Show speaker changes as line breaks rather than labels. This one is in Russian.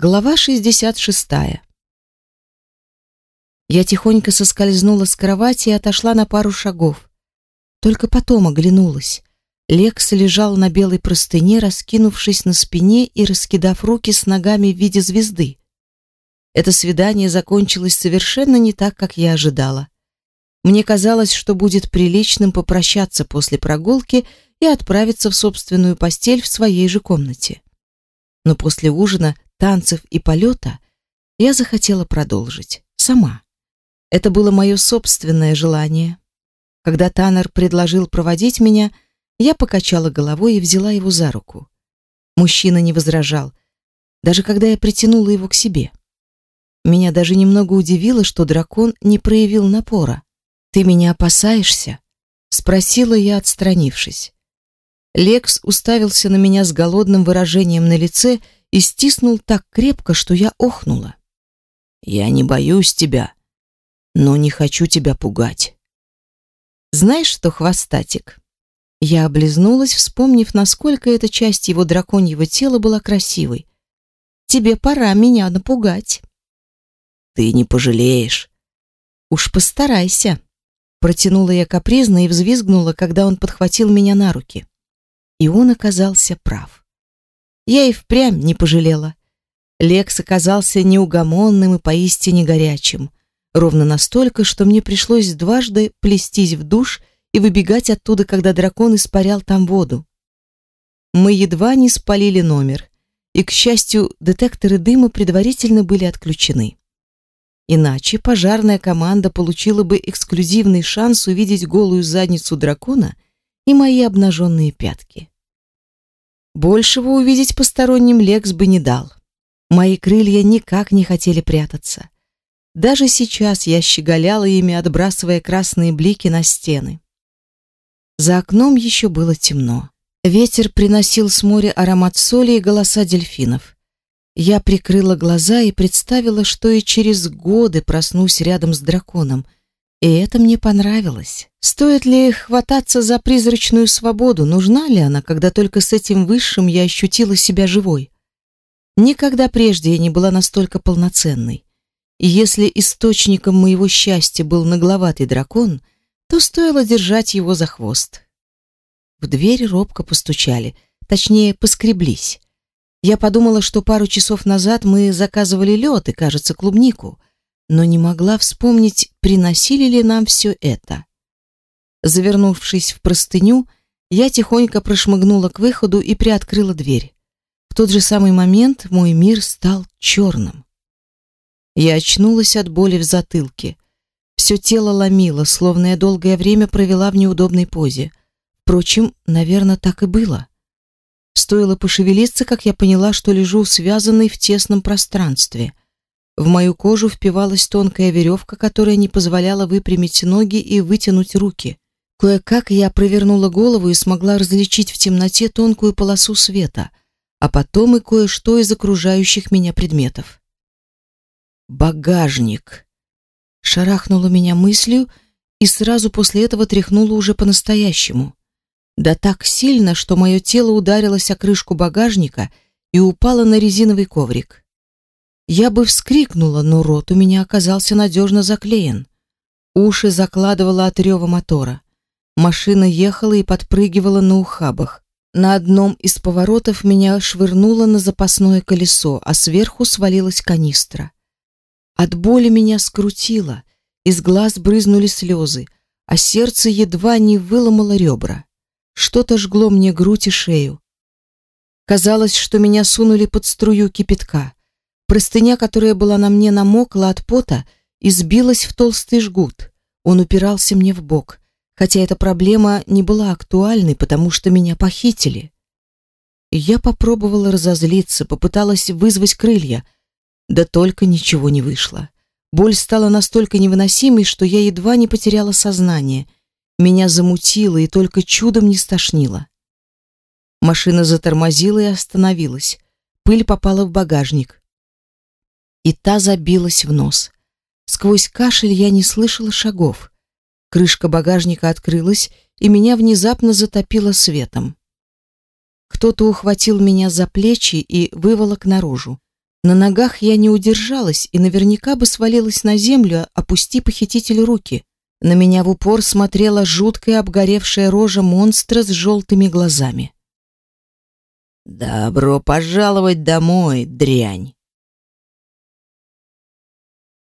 Глава 66. Я тихонько соскользнула с кровати и отошла на пару шагов. Только потом оглянулась. Лекс лежал на белой простыне, раскинувшись на спине и раскидав руки с ногами в виде звезды. Это свидание закончилось совершенно не так, как я ожидала. Мне казалось, что будет приличным попрощаться после прогулки и отправиться в собственную постель в своей же комнате. Но после ужина танцев и полета, я захотела продолжить. Сама. Это было мое собственное желание. Когда Таннер предложил проводить меня, я покачала головой и взяла его за руку. Мужчина не возражал, даже когда я притянула его к себе. Меня даже немного удивило, что дракон не проявил напора. «Ты меня опасаешься?» — спросила я, отстранившись. Лекс уставился на меня с голодным выражением на лице и стиснул так крепко, что я охнула. «Я не боюсь тебя, но не хочу тебя пугать». «Знаешь что, хвостатик?» Я облизнулась, вспомнив, насколько эта часть его драконьего тела была красивой. «Тебе пора меня напугать».
«Ты не пожалеешь».
«Уж постарайся», — протянула я капризно и взвизгнула, когда он подхватил меня на руки. И он оказался прав. Я и впрямь не пожалела. Лекс оказался неугомонным и поистине горячим. Ровно настолько, что мне пришлось дважды плестись в душ и выбегать оттуда, когда дракон испарял там воду. Мы едва не спалили номер, и, к счастью, детекторы дыма предварительно были отключены. Иначе пожарная команда получила бы эксклюзивный шанс увидеть голую задницу дракона и мои обнаженные пятки. Большего увидеть посторонним Лекс бы не дал. Мои крылья никак не хотели прятаться. Даже сейчас я щеголяла ими, отбрасывая красные блики на стены. За окном еще было темно. Ветер приносил с моря аромат соли и голоса дельфинов. Я прикрыла глаза и представила, что и через годы проснусь рядом с драконом — и это мне понравилось. Стоит ли хвататься за призрачную свободу? Нужна ли она, когда только с этим высшим я ощутила себя живой? Никогда прежде я не была настолько полноценной. И если источником моего счастья был нагловатый дракон, то стоило держать его за хвост. В дверь робко постучали, точнее, поскреблись. Я подумала, что пару часов назад мы заказывали лед и, кажется, клубнику но не могла вспомнить, приносили ли нам все это. Завернувшись в простыню, я тихонько прошмыгнула к выходу и приоткрыла дверь. В тот же самый момент мой мир стал черным. Я очнулась от боли в затылке. Все тело ломило, словно я долгое время провела в неудобной позе. Впрочем, наверное, так и было. Стоило пошевелиться, как я поняла, что лежу связанной в тесном пространстве — в мою кожу впивалась тонкая веревка, которая не позволяла выпрямить ноги и вытянуть руки. Кое-как я провернула голову и смогла различить в темноте тонкую полосу света, а потом и кое-что из окружающих меня предметов. Багажник. Шарахнула меня мыслью и сразу после этого тряхнула уже по-настоящему. Да так сильно, что мое тело ударилось о крышку багажника и упало на резиновый коврик. Я бы вскрикнула, но рот у меня оказался надежно заклеен. Уши закладывало от рева мотора. Машина ехала и подпрыгивала на ухабах. На одном из поворотов меня швырнуло на запасное колесо, а сверху свалилась канистра. От боли меня скрутило, из глаз брызнули слезы, а сердце едва не выломало ребра. Что-то жгло мне грудь и шею. Казалось, что меня сунули под струю кипятка. Простыня, которая была на мне, намокла от пота и сбилась в толстый жгут. Он упирался мне в бок, хотя эта проблема не была актуальной, потому что меня похитили. Я попробовала разозлиться, попыталась вызвать крылья, да только ничего не вышло. Боль стала настолько невыносимой, что я едва не потеряла сознание. Меня замутило и только чудом не стошнило. Машина затормозила и остановилась. Пыль попала в багажник и та забилась в нос. Сквозь кашель я не слышала шагов. Крышка багажника открылась, и меня внезапно затопило светом. Кто-то ухватил меня за плечи и выволок наружу. На ногах я не удержалась и наверняка бы свалилась на землю, опусти похититель руки. На меня в упор смотрела жуткая обгоревшая рожа монстра с желтыми глазами.
«Добро пожаловать домой, дрянь!»